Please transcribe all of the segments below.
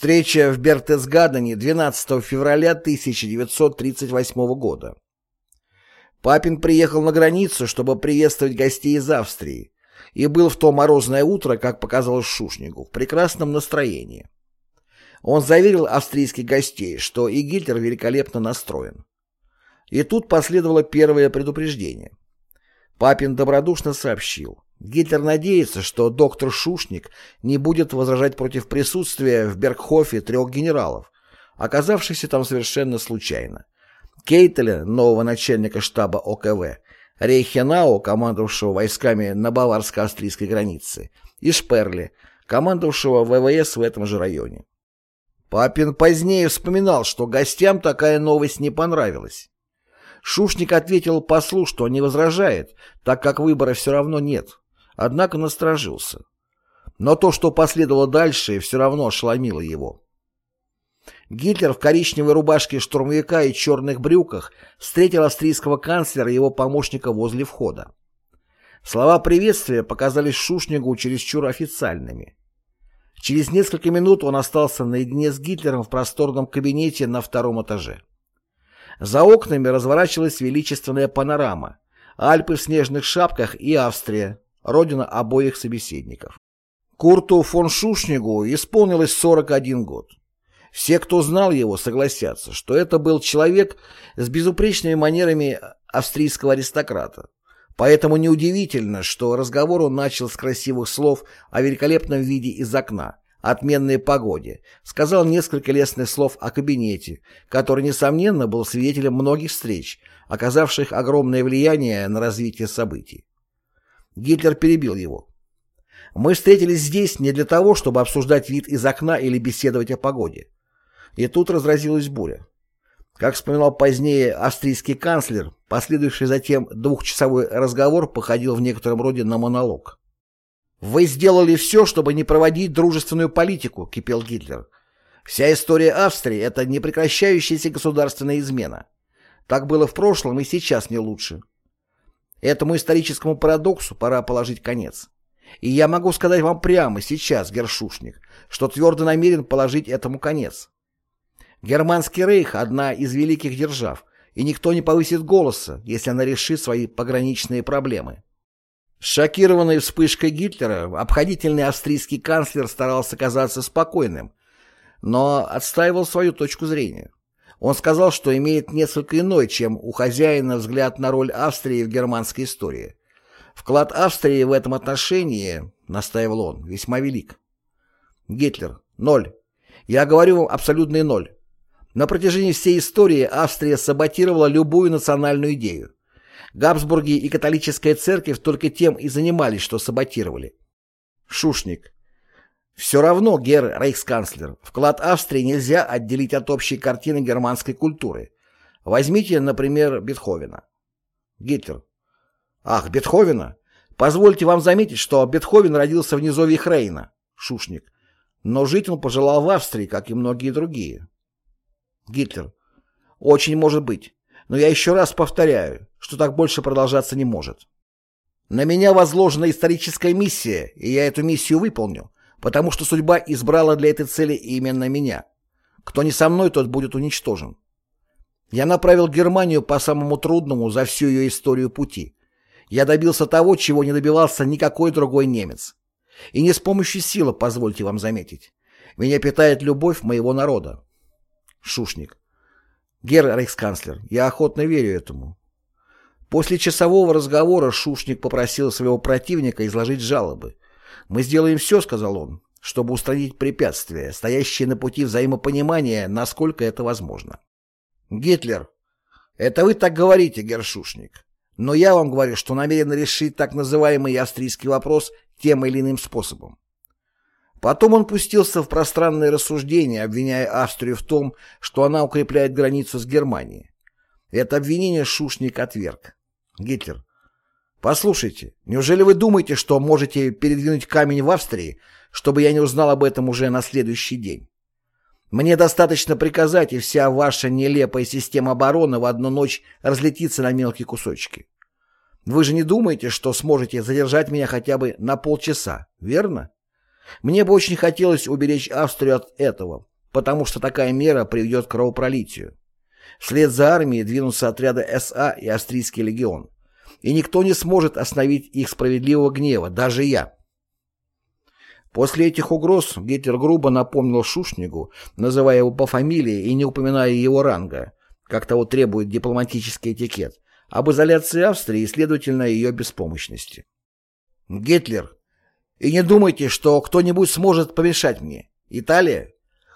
Встреча в Бертесгадене 12 февраля 1938 года. Папин приехал на границу, чтобы приветствовать гостей из Австрии, и был в то морозное утро, как показалось Шушнику, в прекрасном настроении. Он заверил австрийских гостей, что и Гитлер великолепно настроен. И тут последовало первое предупреждение. Папин добродушно сообщил. Гитлер надеется, что доктор Шушник не будет возражать против присутствия в Бергхофе трех генералов, оказавшихся там совершенно случайно. Кейтеля, нового начальника штаба ОКВ, Рейхенау, командовавшего войсками на баварско-австрийской границе, и Шперли, командовавшего ВВС в этом же районе. Папин позднее вспоминал, что гостям такая новость не понравилась. Шушник ответил послу, что не возражает, так как выбора все равно нет однако насторожился. Но то, что последовало дальше, все равно ошеломило его. Гитлер в коричневой рубашке штурмовика и черных брюках встретил австрийского канцлера и его помощника возле входа. Слова приветствия показались Шушнигу чересчур официальными. Через несколько минут он остался наедине с Гитлером в просторном кабинете на втором этаже. За окнами разворачивалась величественная панорама, Альпы в снежных шапках и Австрия, родина обоих собеседников. Курту фон Шушнигу исполнилось 41 год. Все, кто знал его, согласятся, что это был человек с безупречными манерами австрийского аристократа. Поэтому неудивительно, что разговор он начал с красивых слов о великолепном виде из окна, отменной погоде, сказал несколько лестных слов о кабинете, который, несомненно, был свидетелем многих встреч, оказавших огромное влияние на развитие событий. Гитлер перебил его. «Мы встретились здесь не для того, чтобы обсуждать вид из окна или беседовать о погоде». И тут разразилась буря. Как вспоминал позднее австрийский канцлер, последующий затем двухчасовой разговор походил в некотором роде на монолог. «Вы сделали все, чтобы не проводить дружественную политику», — кипел Гитлер. «Вся история Австрии — это непрекращающаяся государственная измена. Так было в прошлом и сейчас не лучше. Этому историческому парадоксу пора положить конец. И я могу сказать вам прямо сейчас, Гершушник, что твердо намерен положить этому конец. Германский рейх – одна из великих держав, и никто не повысит голоса, если она решит свои пограничные проблемы. Шокированный вспышкой Гитлера, обходительный австрийский канцлер старался казаться спокойным, но отстаивал свою точку зрения. Он сказал, что имеет несколько иной, чем у хозяина взгляд на роль Австрии в германской истории. Вклад Австрии в этом отношении, настаивал он, весьма велик. Гитлер. Ноль. Я говорю вам абсолютный ноль. На протяжении всей истории Австрия саботировала любую национальную идею. Габсбурги и католическая церковь только тем и занимались, что саботировали. Шушник. Все равно, гер рейхсканцлер, вклад Австрии нельзя отделить от общей картины германской культуры. Возьмите, например, Бетховена. Гитлер. Ах, Бетховена? Позвольте вам заметить, что Бетховен родился в низовье Хрейна. Шушник. Но жить он пожелал в Австрии, как и многие другие. Гитлер. Очень может быть. Но я еще раз повторяю, что так больше продолжаться не может. На меня возложена историческая миссия, и я эту миссию выполню потому что судьба избрала для этой цели именно меня. Кто не со мной, тот будет уничтожен. Я направил Германию по самому трудному за всю ее историю пути. Я добился того, чего не добивался никакой другой немец. И не с помощью силы, позвольте вам заметить. Меня питает любовь моего народа. Шушник. Герр рейхсканцлер, я охотно верю этому. После часового разговора Шушник попросил своего противника изложить жалобы. «Мы сделаем все», — сказал он, — «чтобы устранить препятствия, стоящие на пути взаимопонимания, насколько это возможно». Гитлер. Это вы так говорите, Гершушник. Но я вам говорю, что намерен решить так называемый австрийский вопрос тем или иным способом. Потом он пустился в пространные рассуждения, обвиняя Австрию в том, что она укрепляет границу с Германией. Это обвинение Шушник отверг. Гитлер. Послушайте, неужели вы думаете, что можете передвинуть камень в Австрии, чтобы я не узнал об этом уже на следующий день? Мне достаточно приказать, и вся ваша нелепая система обороны в одну ночь разлетится на мелкие кусочки. Вы же не думаете, что сможете задержать меня хотя бы на полчаса, верно? Мне бы очень хотелось уберечь Австрию от этого, потому что такая мера приведет к кровопролитию. Вслед за армией двинутся отряды СА и Австрийский легион. И никто не сможет остановить их справедливого гнева, даже я. После этих угроз Гитлер грубо напомнил Шушнигу, называя его по фамилии и не упоминая его ранга, как того требует дипломатический этикет, об изоляции Австрии и, следовательно, ее беспомощности. Гитлер, и не думайте, что кто-нибудь сможет помешать мне. Италия?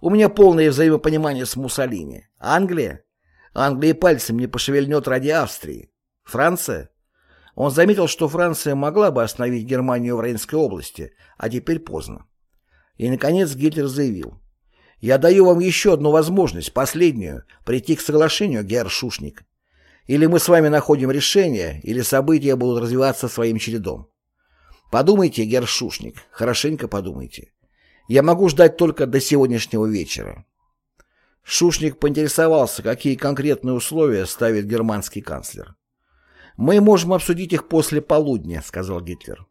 У меня полное взаимопонимание с Муссолини. Англия? Англия пальцем не пошевельнет ради Австрии. Франция? Он заметил, что Франция могла бы остановить Германию в Рейнской области, а теперь поздно. И, наконец, Гитлер заявил. «Я даю вам еще одну возможность, последнюю, прийти к соглашению, Герр Шушник. Или мы с вами находим решение, или события будут развиваться своим чередом. Подумайте, Герр Шушник, хорошенько подумайте. Я могу ждать только до сегодняшнего вечера». Шушник поинтересовался, какие конкретные условия ставит германский канцлер. «Мы можем обсудить их после полудня», — сказал Гитлер.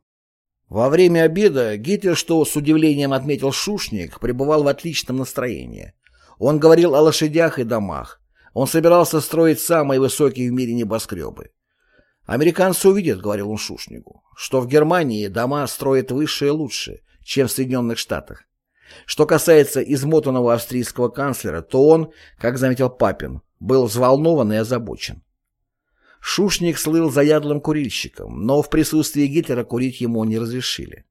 Во время обеда Гитлер, что с удивлением отметил Шушник, пребывал в отличном настроении. Он говорил о лошадях и домах. Он собирался строить самые высокие в мире небоскребы. «Американцы увидят», — говорил он Шушнику, «что в Германии дома строят выше и лучше, чем в Соединенных Штатах. Что касается измотанного австрийского канцлера, то он, как заметил Папин, был взволнован и озабочен. Шушник слыл заядлым курильщиком, но в присутствии Гитлера курить ему не разрешили.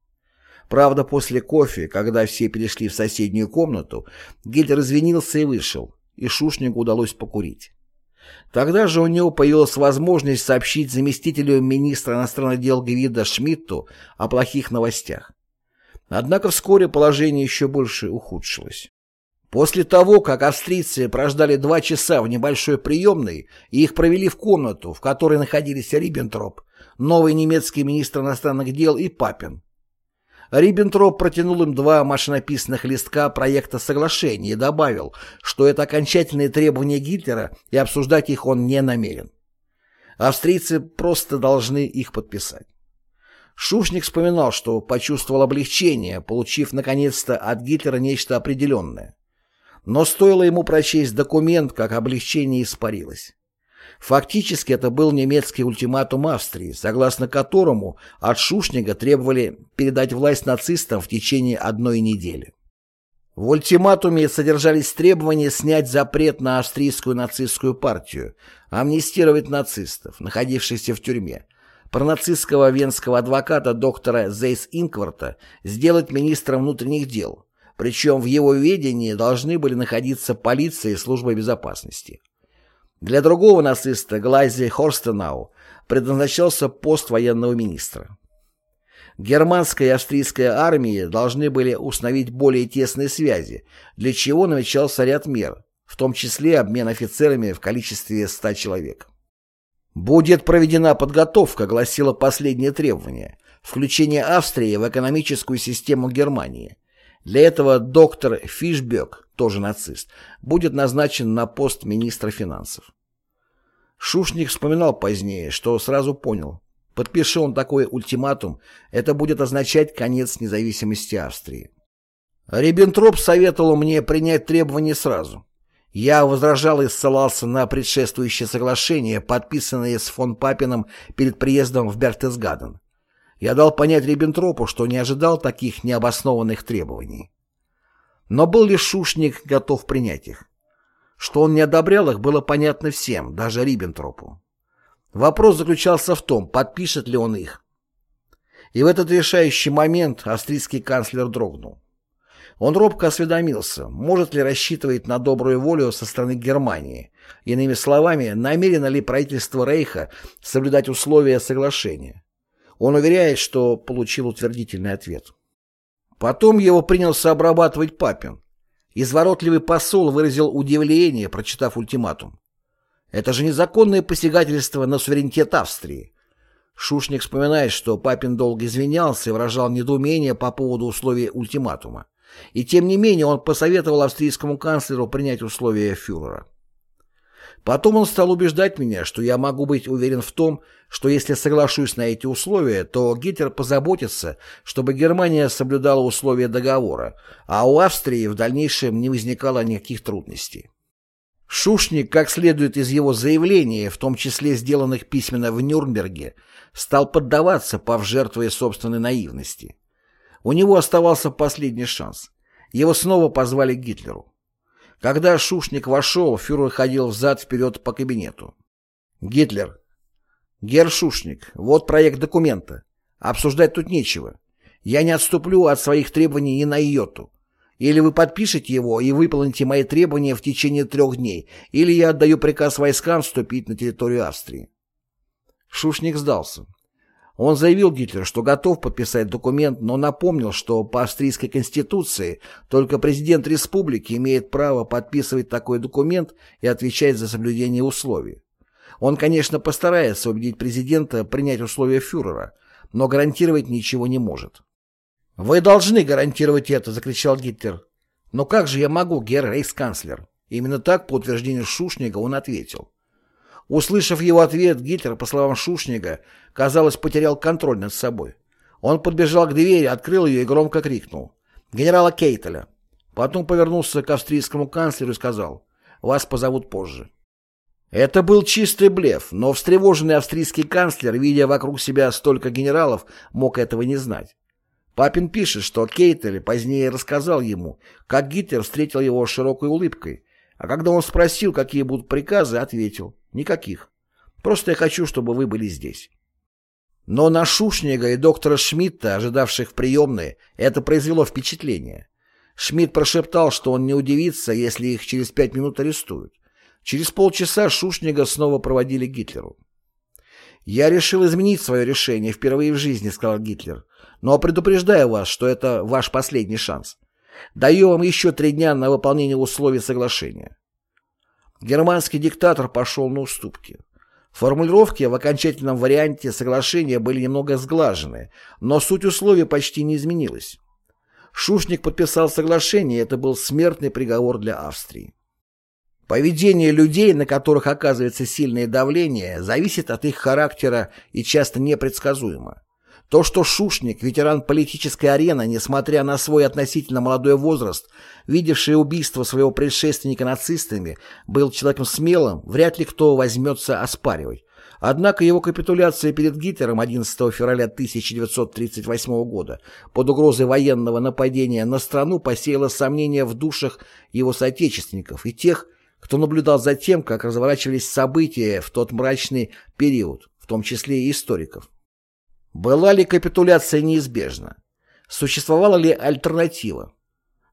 Правда, после кофе, когда все перешли в соседнюю комнату, Гитлер извинился и вышел, и Шушнику удалось покурить. Тогда же у него появилась возможность сообщить заместителю министра иностранных дел Гвида Шмидту о плохих новостях. Однако вскоре положение еще больше ухудшилось. После того, как австрийцы прождали два часа в небольшой приемной и их провели в комнату, в которой находились Риббентроп, новый немецкий министр иностранных дел и Папин. Риббентроп протянул им два машинописных листка проекта соглашения и добавил, что это окончательные требования Гитлера и обсуждать их он не намерен. Австрийцы просто должны их подписать. Шушник вспоминал, что почувствовал облегчение, получив наконец-то от Гитлера нечто определенное. Но стоило ему прочесть документ, как облегчение испарилось. Фактически это был немецкий ультиматум Австрии, согласно которому от Шушнига требовали передать власть нацистам в течение одной недели. В ультиматуме содержались требования снять запрет на австрийскую нацистскую партию, амнистировать нацистов, находившихся в тюрьме, пронацистского венского адвоката доктора Зейс Инкварта сделать министром внутренних дел, причем в его ведении должны были находиться полиция и служба безопасности. Для другого нациста Глайзи Хорстенау предназначался пост военного министра. Германская и австрийская армии должны были установить более тесные связи, для чего намечался ряд мер, в том числе обмен офицерами в количестве 100 человек. «Будет проведена подготовка», гласило последнее требование, включение Австрии в экономическую систему Германии, для этого доктор Фишбек, тоже нацист, будет назначен на пост министра финансов. Шушник вспоминал позднее, что сразу понял, подпиши он такой ультиматум, это будет означать конец независимости Австрии. Риббентроп советовал мне принять требования сразу. Я возражал и ссылался на предшествующее соглашение, подписанное с фон Папином перед приездом в Бертесгаден. Я дал понять Риббентропу, что не ожидал таких необоснованных требований. Но был ли Шушник готов принять их? Что он не одобрял их, было понятно всем, даже Риббентропу. Вопрос заключался в том, подпишет ли он их. И в этот решающий момент австрийский канцлер дрогнул. Он робко осведомился, может ли рассчитывать на добрую волю со стороны Германии, иными словами, намерено ли правительство Рейха соблюдать условия соглашения. Он уверяет, что получил утвердительный ответ. Потом его принялся обрабатывать Папин. Изворотливый посол выразил удивление, прочитав ультиматум. Это же незаконное посягательство на суверенитет Австрии. Шушник вспоминает, что Папин долго извинялся и выражал недоумение по поводу условий ультиматума. И тем не менее он посоветовал австрийскому канцлеру принять условия фюрера. Потом он стал убеждать меня, что я могу быть уверен в том, что если соглашусь на эти условия, то Гитлер позаботится, чтобы Германия соблюдала условия договора, а у Австрии в дальнейшем не возникало никаких трудностей. Шушник, как следует из его заявления, в том числе сделанных письменно в Нюрнберге, стал поддаваться, пав жертвой собственной наивности. У него оставался последний шанс. Его снова позвали к Гитлеру. Когда Шушник вошел, фюрер ходил взад-вперед по кабинету. Гитлер. Герр Шушник, вот проект документа. Обсуждать тут нечего. Я не отступлю от своих требований ни на йоту. Или вы подпишете его и выполните мои требования в течение трех дней, или я отдаю приказ войскам вступить на территорию Австрии. Шушник сдался. Он заявил Гитлеру, что готов подписать документ, но напомнил, что по австрийской конституции только президент республики имеет право подписывать такой документ и отвечать за соблюдение условий. Он, конечно, постарается убедить президента принять условия фюрера, но гарантировать ничего не может. «Вы должны гарантировать это!» — закричал Гитлер. «Но как же я могу, герр рейхсканцлер?» Именно так, по утверждению Шушнига, он ответил. Услышав его ответ, Гитлер, по словам Шушнига, казалось, потерял контроль над собой. Он подбежал к двери, открыл ее и громко крикнул. «Генерала Кейтеля!» Потом повернулся к австрийскому канцлеру и сказал «Вас позовут позже». Это был чистый блеф, но встревоженный австрийский канцлер, видя вокруг себя столько генералов, мог этого не знать. Папин пишет, что Кейтель позднее рассказал ему, как Гитлер встретил его широкой улыбкой, а когда он спросил, какие будут приказы, ответил Никаких. Просто я хочу, чтобы вы были здесь. Но на Шушнига и доктора Шмидта, ожидавших в приемной, это произвело впечатление. Шмидт прошептал, что он не удивится, если их через пять минут арестуют. Через полчаса Шушнига снова проводили Гитлеру. «Я решил изменить свое решение впервые в жизни», — сказал Гитлер. «Но предупреждаю вас, что это ваш последний шанс. Даю вам еще три дня на выполнение условий соглашения. Германский диктатор пошел на уступки. Формулировки в окончательном варианте соглашения были немного сглажены, но суть условий почти не изменилась. Шушник подписал соглашение, и это был смертный приговор для Австрии. Поведение людей, на которых оказывается сильное давление, зависит от их характера и часто непредсказуемо. То, что Шушник, ветеран политической арены, несмотря на свой относительно молодой возраст, видевший убийство своего предшественника нацистами, был человеком смелым, вряд ли кто возьмется оспаривать. Однако его капитуляция перед Гитлером 11 февраля 1938 года под угрозой военного нападения на страну посеяла сомнения в душах его соотечественников и тех, кто наблюдал за тем, как разворачивались события в тот мрачный период, в том числе и историков. Была ли капитуляция неизбежна? Существовала ли альтернатива?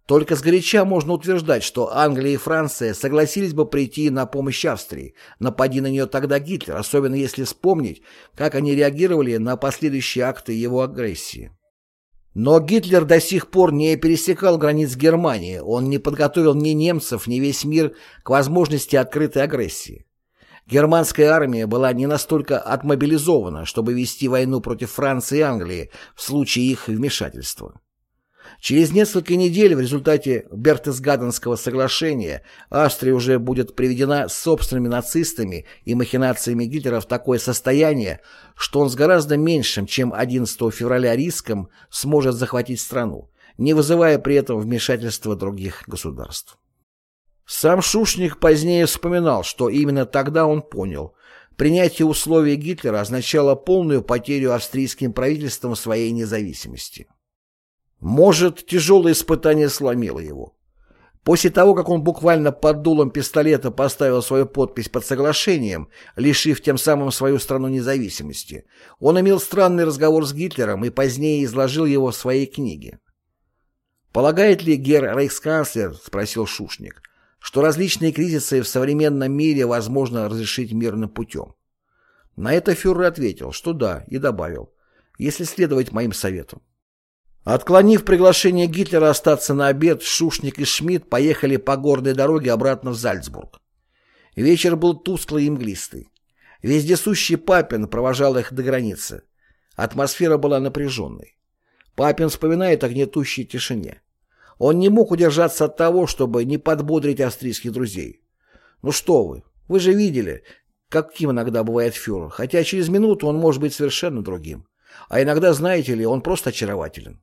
Только сгоряча можно утверждать, что Англия и Франция согласились бы прийти на помощь Австрии, напади на нее тогда Гитлер, особенно если вспомнить, как они реагировали на последующие акты его агрессии. Но Гитлер до сих пор не пересекал границ Германии, он не подготовил ни немцев, ни весь мир к возможности открытой агрессии. Германская армия была не настолько отмобилизована, чтобы вести войну против Франции и Англии в случае их вмешательства. Через несколько недель в результате Бертесгаденского соглашения Австрия уже будет приведена собственными нацистами и махинациями Гитлера в такое состояние, что он с гораздо меньшим, чем 11 февраля риском, сможет захватить страну, не вызывая при этом вмешательства других государств. Сам Шушник позднее вспоминал, что именно тогда он понял, принятие условий Гитлера означало полную потерю австрийским правительством своей независимости. Может, тяжелое испытание сломило его. После того, как он буквально под дулом пистолета поставил свою подпись под соглашением, лишив тем самым свою страну независимости, он имел странный разговор с Гитлером и позднее изложил его в своей книге. «Полагает ли Герр Рейхсканцлер, — спросил Шушник, — что различные кризисы в современном мире возможно разрешить мирным путем. На это фюрер ответил, что да, и добавил, если следовать моим советам. Отклонив приглашение Гитлера остаться на обед, Шушник и Шмидт поехали по горной дороге обратно в Зальцбург. Вечер был тусклый и мглистый. Вездесущий Папин провожал их до границы. Атмосфера была напряженной. Папин вспоминает о гнетущей тишине. Он не мог удержаться от того, чтобы не подбодрить австрийских друзей. «Ну что вы, Вы же видели, каким иногда бывает фюрер, хотя через минуту он может быть совершенно другим. А иногда, знаете ли, он просто очарователен.